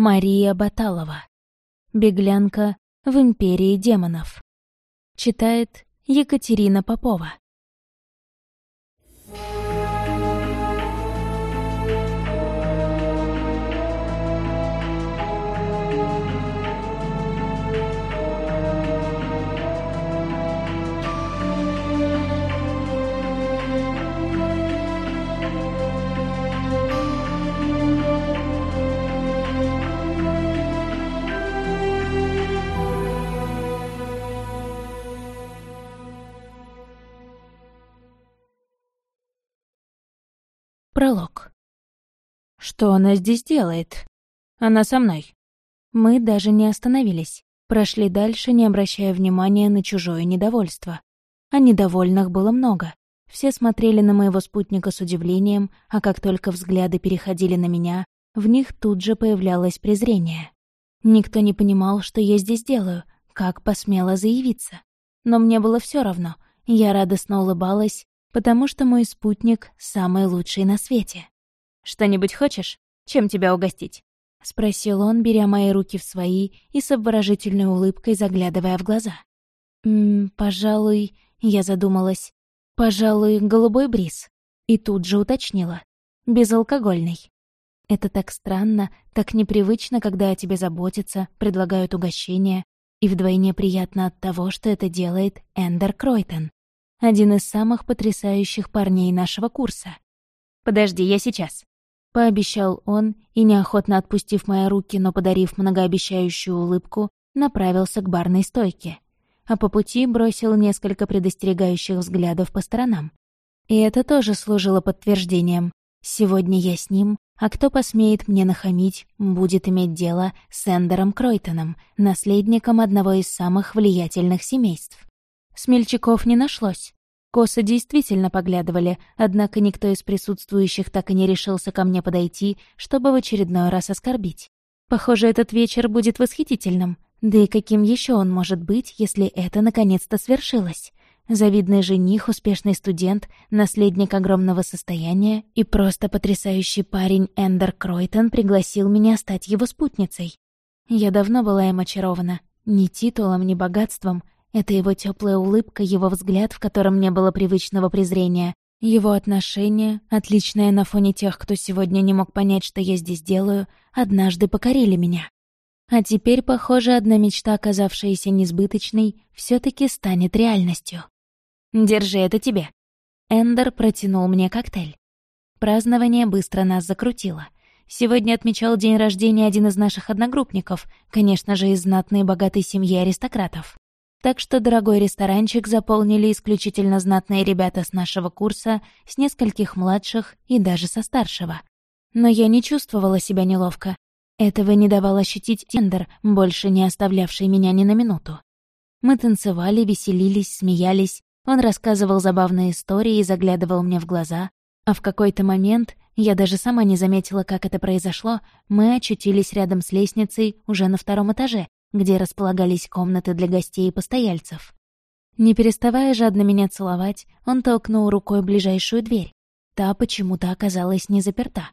Мария Баталова. Беглянка в империи демонов. Читает Екатерина Попова. Пролог. Что она здесь делает? Она со мной. Мы даже не остановились. Прошли дальше, не обращая внимания на чужое недовольство. А недовольных было много. Все смотрели на моего спутника с удивлением, а как только взгляды переходили на меня, в них тут же появлялось презрение. Никто не понимал, что я здесь делаю, как посмела заявиться. Но мне было все равно. Я радостно улыбалась потому что мой спутник самый лучший на свете. «Что-нибудь хочешь? Чем тебя угостить?» — спросил он, беря мои руки в свои и с обворожительной улыбкой заглядывая в глаза. «Ммм, пожалуй...» — я задумалась. «Пожалуй, голубой бриз». И тут же уточнила. «Безалкогольный». Это так странно, так непривычно, когда о тебе заботятся, предлагают угощение, и вдвойне приятно от того, что это делает Эндер Кройтон один из самых потрясающих парней нашего курса. «Подожди, я сейчас», — пообещал он и, неохотно отпустив мои руки, но подарив многообещающую улыбку, направился к барной стойке, а по пути бросил несколько предостерегающих взглядов по сторонам. И это тоже служило подтверждением. Сегодня я с ним, а кто посмеет мне нахамить, будет иметь дело с Эндером Кройтоном, наследником одного из самых влиятельных семейств. Смельчаков не нашлось. Косы действительно поглядывали, однако никто из присутствующих так и не решился ко мне подойти, чтобы в очередной раз оскорбить. Похоже, этот вечер будет восхитительным. Да и каким еще он может быть, если это наконец-то свершилось? Завидный жених, успешный студент, наследник огромного состояния и просто потрясающий парень Эндер Кройтон пригласил меня стать его спутницей. Я давно была им очарована. Ни титулом, ни богатством — это его теплая улыбка, его взгляд, в котором не было привычного презрения, его отношение, отличное на фоне тех, кто сегодня не мог понять, что я здесь делаю, однажды покорили меня. А теперь, похоже, одна мечта, оказавшаяся несбыточной, все таки станет реальностью. «Держи это тебе». Эндер протянул мне коктейль. Празднование быстро нас закрутило. Сегодня отмечал день рождения один из наших одногруппников, конечно же, из знатной и богатой семьи аристократов. Так что дорогой ресторанчик заполнили исключительно знатные ребята с нашего курса, с нескольких младших и даже со старшего. Но я не чувствовала себя неловко. Этого не давал ощутить Тендер, больше не оставлявший меня ни на минуту. Мы танцевали, веселились, смеялись, он рассказывал забавные истории и заглядывал мне в глаза, а в какой-то момент, я даже сама не заметила, как это произошло, мы очутились рядом с лестницей уже на втором этаже, где располагались комнаты для гостей и постояльцев. Не переставая жадно меня целовать, он толкнул рукой ближайшую дверь. Та почему-то оказалась не заперта.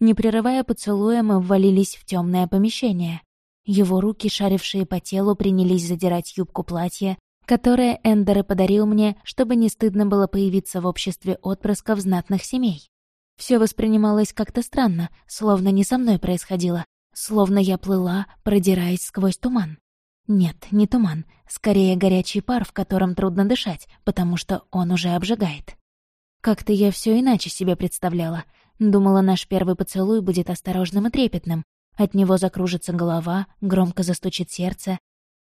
Не прерывая поцелуя, мы ввалились в темное помещение. Его руки, шарившие по телу, принялись задирать юбку платья, которое Эндер подарил мне, чтобы не стыдно было появиться в обществе отпрысков знатных семей. Все воспринималось как-то странно, словно не со мной происходило, Словно я плыла, продираясь сквозь туман. Нет, не туман, скорее горячий пар, в котором трудно дышать, потому что он уже обжигает. Как-то я все иначе себе представляла. Думала, наш первый поцелуй будет осторожным и трепетным. От него закружится голова, громко застучит сердце.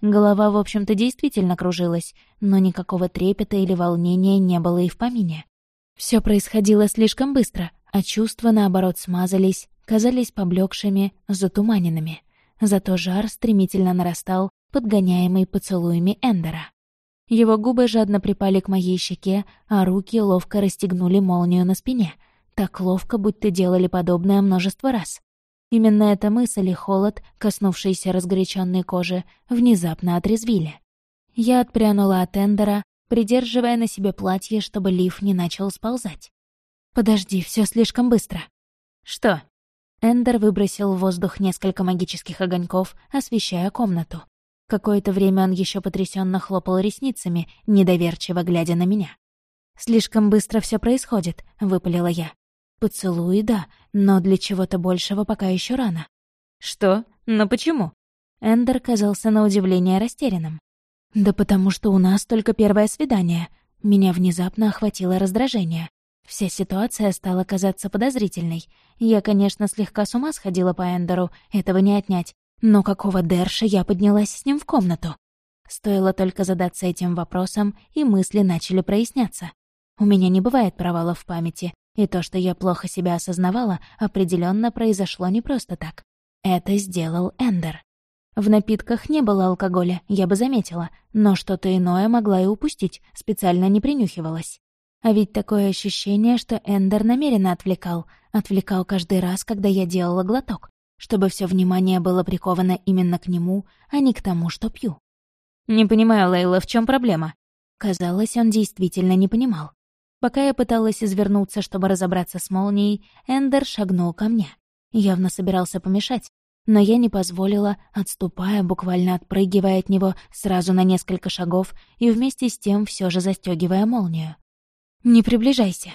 Голова, в общем-то, действительно кружилась, но никакого трепета или волнения не было и в помине. Все происходило слишком быстро, а чувства, наоборот, смазались, казались поблекшими, затуманенными. Зато жар стремительно нарастал, подгоняемый поцелуями Эндера. Его губы жадно припали к моей щеке, а руки ловко расстегнули молнию на спине. Так ловко, будто делали подобное множество раз. Именно эта мысль и холод, коснувшийся разгоряченной кожи, внезапно отрезвили. Я отпрянула от Эндера, придерживая на себе платье, чтобы лиф не начал сползать. «Подожди, все слишком быстро». «Что?» Эндер выбросил в воздух несколько магических огоньков, освещая комнату. Какое-то время он еще потрясенно хлопал ресницами, недоверчиво глядя на меня. «Слишком быстро все происходит», — выпалила я. «Поцелуй, да, но для чего-то большего пока еще рано». «Что? Но почему?» Эндер казался на удивление растерянным. «Да потому что у нас только первое свидание». Меня внезапно охватило раздражение. Вся ситуация стала казаться подозрительной. Я, конечно, слегка с ума сходила по Эндеру, этого не отнять. Но какого Дерша я поднялась с ним в комнату? Стоило только задаться этим вопросом, и мысли начали проясняться. У меня не бывает провалов в памяти, и то, что я плохо себя осознавала, определенно произошло не просто так. Это сделал Эндер. В напитках не было алкоголя, я бы заметила, но что-то иное могла и упустить, специально не принюхивалась. А ведь такое ощущение, что Эндер намеренно отвлекал, отвлекал каждый раз, когда я делала глоток, чтобы все внимание было приковано именно к нему, а не к тому, что пью. «Не понимаю, Лейла, в чем проблема?» Казалось, он действительно не понимал. Пока я пыталась извернуться, чтобы разобраться с молнией, Эндер шагнул ко мне. Явно собирался помешать, но я не позволила, отступая, буквально отпрыгивая от него сразу на несколько шагов и вместе с тем все же застегивая молнию. «Не приближайся».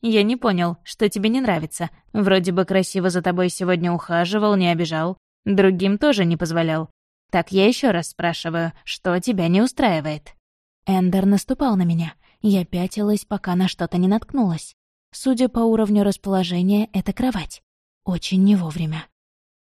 «Я не понял, что тебе не нравится. Вроде бы красиво за тобой сегодня ухаживал, не обижал. Другим тоже не позволял. Так я еще раз спрашиваю, что тебя не устраивает?» Эндер наступал на меня. Я пятилась, пока на что-то не наткнулась. Судя по уровню расположения, это кровать. Очень не вовремя.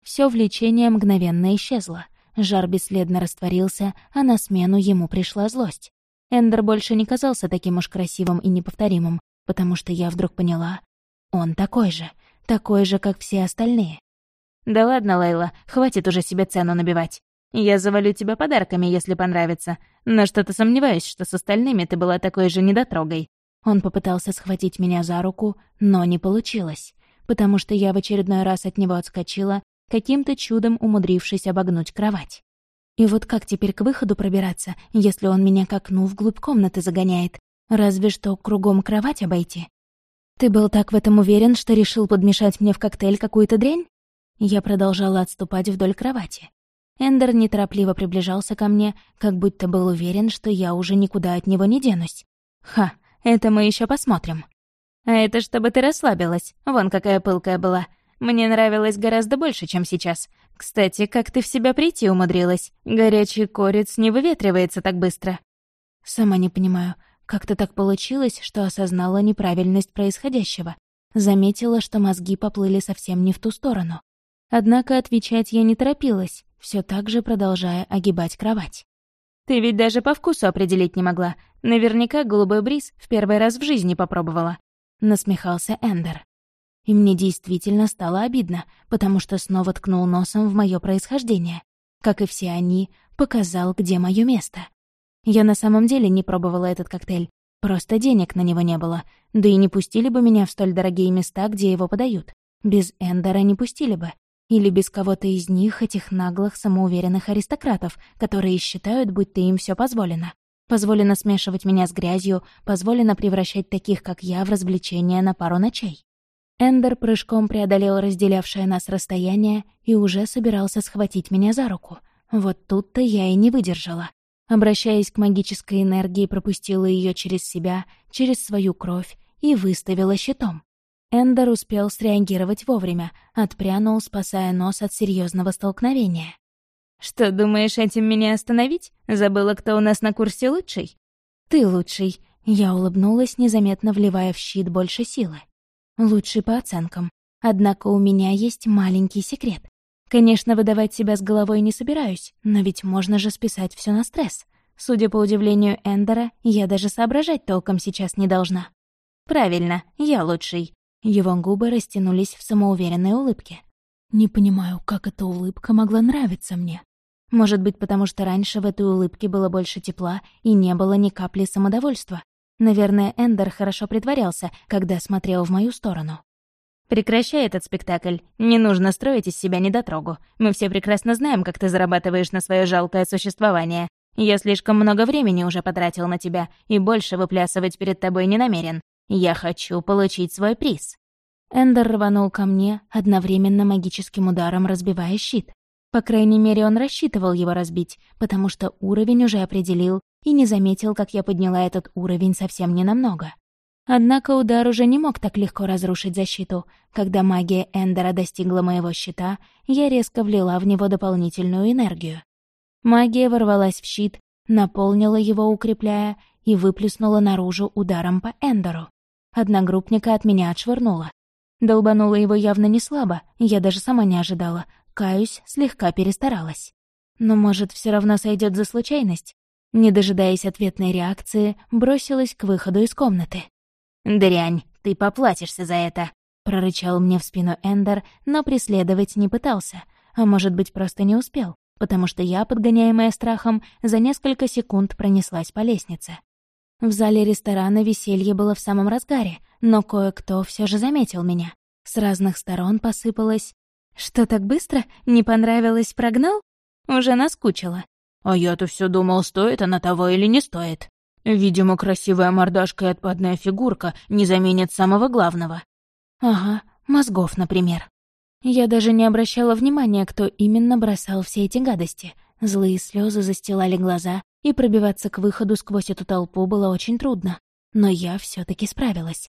Все влечение мгновенно исчезло. Жар бесследно растворился, а на смену ему пришла злость. Эндер больше не казался таким уж красивым и неповторимым, потому что я вдруг поняла, он такой же, такой же, как все остальные. «Да ладно, Лейла, хватит уже себе цену набивать. Я завалю тебя подарками, если понравится, но что-то сомневаюсь, что с остальными ты была такой же недотрогой». Он попытался схватить меня за руку, но не получилось, потому что я в очередной раз от него отскочила, каким-то чудом умудрившись обогнуть кровать. И вот как теперь к выходу пробираться, если он меня к окну вглубь комнаты загоняет? Разве что кругом кровать обойти. Ты был так в этом уверен, что решил подмешать мне в коктейль какую-то дрянь? Я продолжала отступать вдоль кровати. Эндер неторопливо приближался ко мне, как будто был уверен, что я уже никуда от него не денусь. Ха, это мы еще посмотрим. А это чтобы ты расслабилась. Вон какая пылкая была. Мне нравилось гораздо больше, чем сейчас. Кстати, как ты в себя прийти умудрилась? Горячий корец не выветривается так быстро. Сама не понимаю, как-то так получилось, что осознала неправильность происходящего. Заметила, что мозги поплыли совсем не в ту сторону. Однако отвечать я не торопилась, все так же продолжая огибать кровать. «Ты ведь даже по вкусу определить не могла. Наверняка голубой бриз в первый раз в жизни попробовала», — насмехался Эндер. И мне действительно стало обидно, потому что снова ткнул носом в мое происхождение. Как и все они, показал, где мое место. Я на самом деле не пробовала этот коктейль, просто денег на него не было, да и не пустили бы меня в столь дорогие места, где его подают. Без Эндера не пустили бы. Или без кого-то из них, этих наглых, самоуверенных аристократов, которые считают, будто им все позволено. Позволено смешивать меня с грязью, позволено превращать таких, как я, в развлечения на пару ночей. Эндер прыжком преодолел разделявшее нас расстояние и уже собирался схватить меня за руку. Вот тут-то я и не выдержала. Обращаясь к магической энергии, пропустила ее через себя, через свою кровь и выставила щитом. Эндер успел среагировать вовремя, отпрянул, спасая нос от серьезного столкновения. «Что, думаешь, этим меня остановить? Забыла, кто у нас на курсе лучший?» «Ты лучший», — я улыбнулась, незаметно вливая в щит больше силы. Лучший по оценкам. Однако у меня есть маленький секрет. Конечно, выдавать себя с головой не собираюсь, но ведь можно же списать все на стресс. Судя по удивлению Эндера, я даже соображать толком сейчас не должна. «Правильно, я лучший». Его губы растянулись в самоуверенной улыбке. Не понимаю, как эта улыбка могла нравиться мне. Может быть, потому что раньше в этой улыбке было больше тепла и не было ни капли самодовольства. Наверное, Эндер хорошо притворялся, когда смотрел в мою сторону. «Прекращай этот спектакль. Не нужно строить из себя недотрогу. Мы все прекрасно знаем, как ты зарабатываешь на свое жалкое существование. Я слишком много времени уже потратил на тебя и больше выплясывать перед тобой не намерен. Я хочу получить свой приз». Эндер рванул ко мне, одновременно магическим ударом разбивая щит. По крайней мере, он рассчитывал его разбить, потому что уровень уже определил и не заметил, как я подняла этот уровень совсем ненамного. Однако удар уже не мог так легко разрушить защиту. Когда магия Эндера достигла моего щита, я резко влила в него дополнительную энергию. Магия ворвалась в щит, наполнила его, укрепляя, и выплеснула наружу ударом по Эндеру. Одногруппника от меня отшвырнула. Долбанула его явно не слабо, я даже сама не ожидала. Каюсь, слегка перестаралась. Но, может, все равно сойдет за случайность? Не дожидаясь ответной реакции, бросилась к выходу из комнаты. «Дрянь, ты поплатишься за это!» — прорычал мне в спину Эндер, но преследовать не пытался, а может быть, просто не успел, потому что я, подгоняемая страхом, за несколько секунд пронеслась по лестнице. В зале ресторана веселье было в самом разгаре, но кое-кто все же заметил меня. С разных сторон посыпалось «Что так быстро? Не понравилось, прогнал?» Уже наскучило. «А я-то все думал, стоит она того или не стоит. Видимо, красивая мордашка и отпадная фигурка не заменят самого главного». «Ага, мозгов, например». Я даже не обращала внимания, кто именно бросал все эти гадости. Злые слезы застилали глаза, и пробиваться к выходу сквозь эту толпу было очень трудно. Но я все таки справилась.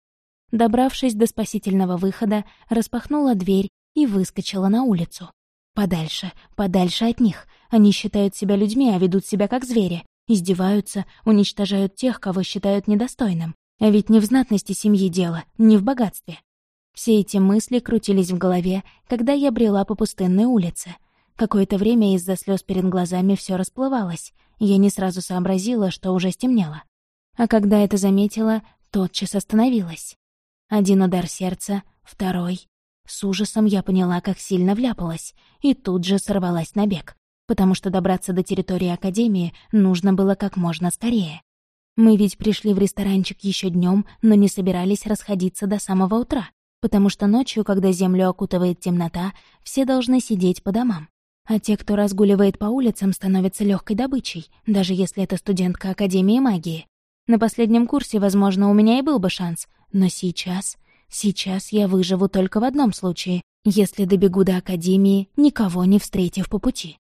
Добравшись до спасительного выхода, распахнула дверь и выскочила на улицу. Подальше, подальше от них. Они считают себя людьми, а ведут себя как звери. Издеваются, уничтожают тех, кого считают недостойным. А ведь не в знатности семьи дело, не в богатстве. Все эти мысли крутились в голове, когда я брела по пустынной улице. Какое-то время из-за слез перед глазами все расплывалось. Я не сразу сообразила, что уже стемнело. А когда это заметила, тотчас остановилась. Один удар сердца, второй. С ужасом я поняла, как сильно вляпалась, и тут же сорвалась на бег, потому что добраться до территории Академии нужно было как можно скорее. Мы ведь пришли в ресторанчик еще днем, но не собирались расходиться до самого утра, потому что ночью, когда землю окутывает темнота, все должны сидеть по домам. А те, кто разгуливает по улицам, становятся легкой добычей, даже если это студентка Академии магии. На последнем курсе, возможно, у меня и был бы шанс, но сейчас... Сейчас я выживу только в одном случае, если добегу до Академии, никого не встретив по пути.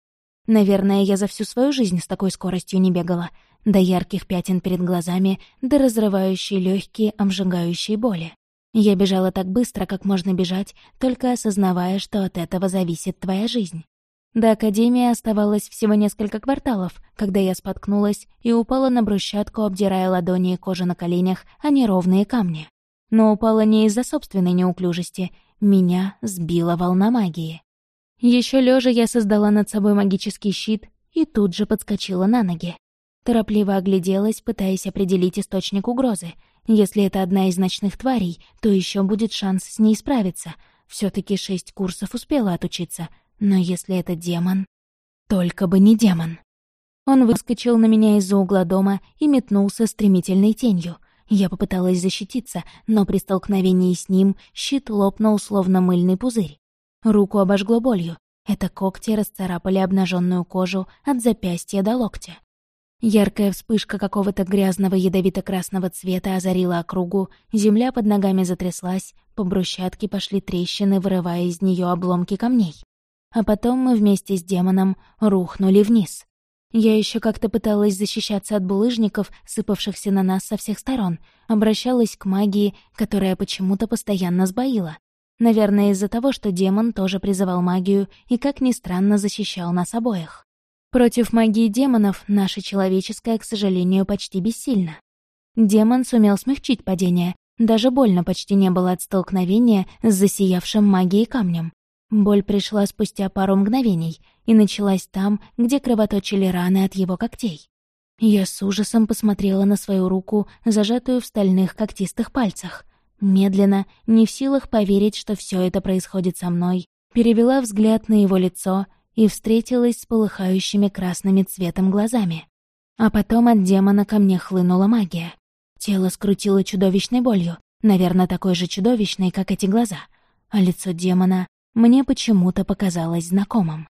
Наверное, я за всю свою жизнь с такой скоростью не бегала. До ярких пятен перед глазами, до разрывающей легкие, обжигающей боли. Я бежала так быстро, как можно бежать, только осознавая, что от этого зависит твоя жизнь. До Академии оставалось всего несколько кварталов, когда я споткнулась и упала на брусчатку, обдирая ладони и кожу на коленях, а не ровные камни. Но упала не из-за собственной неуклюжести. Меня сбила волна магии. Еще лежа я создала над собой магический щит и тут же подскочила на ноги. Торопливо огляделась, пытаясь определить источник угрозы. Если это одна из ночных тварей, то еще будет шанс с ней справиться. все таки шесть курсов успела отучиться — но если это демон... Только бы не демон. Он выскочил на меня из-за угла дома и метнулся стремительной тенью. Я попыталась защититься, но при столкновении с ним щит лопнул, словно мыльный пузырь. Руку обожгло болью. Это когти расцарапали обнаженную кожу от запястья до локтя. Яркая вспышка какого-то грязного ядовито-красного цвета озарила округу, земля под ногами затряслась, по брусчатке пошли трещины, вырывая из нее обломки камней а потом мы вместе с демоном рухнули вниз. Я еще как-то пыталась защищаться от булыжников, сыпавшихся на нас со всех сторон, обращалась к магии, которая почему-то постоянно сбоила. Наверное, из-за того, что демон тоже призывал магию и, как ни странно, защищал нас обоих. Против магии демонов наша человеческая, к сожалению, почти бессильна. Демон сумел смягчить падение, даже больно почти не было от столкновения с засиявшим магией камнем. Боль пришла спустя пару мгновений и началась там, где кровоточили раны от его когтей. Я с ужасом посмотрела на свою руку, зажатую в стальных когтистых пальцах. Медленно, не в силах поверить, что все это происходит со мной, перевела взгляд на его лицо и встретилась с полыхающими красными цветом глазами. А потом от демона ко мне хлынула магия. Тело скрутило чудовищной болью, наверное, такой же чудовищной, как эти глаза. А лицо демона мне почему-то показалось знакомым.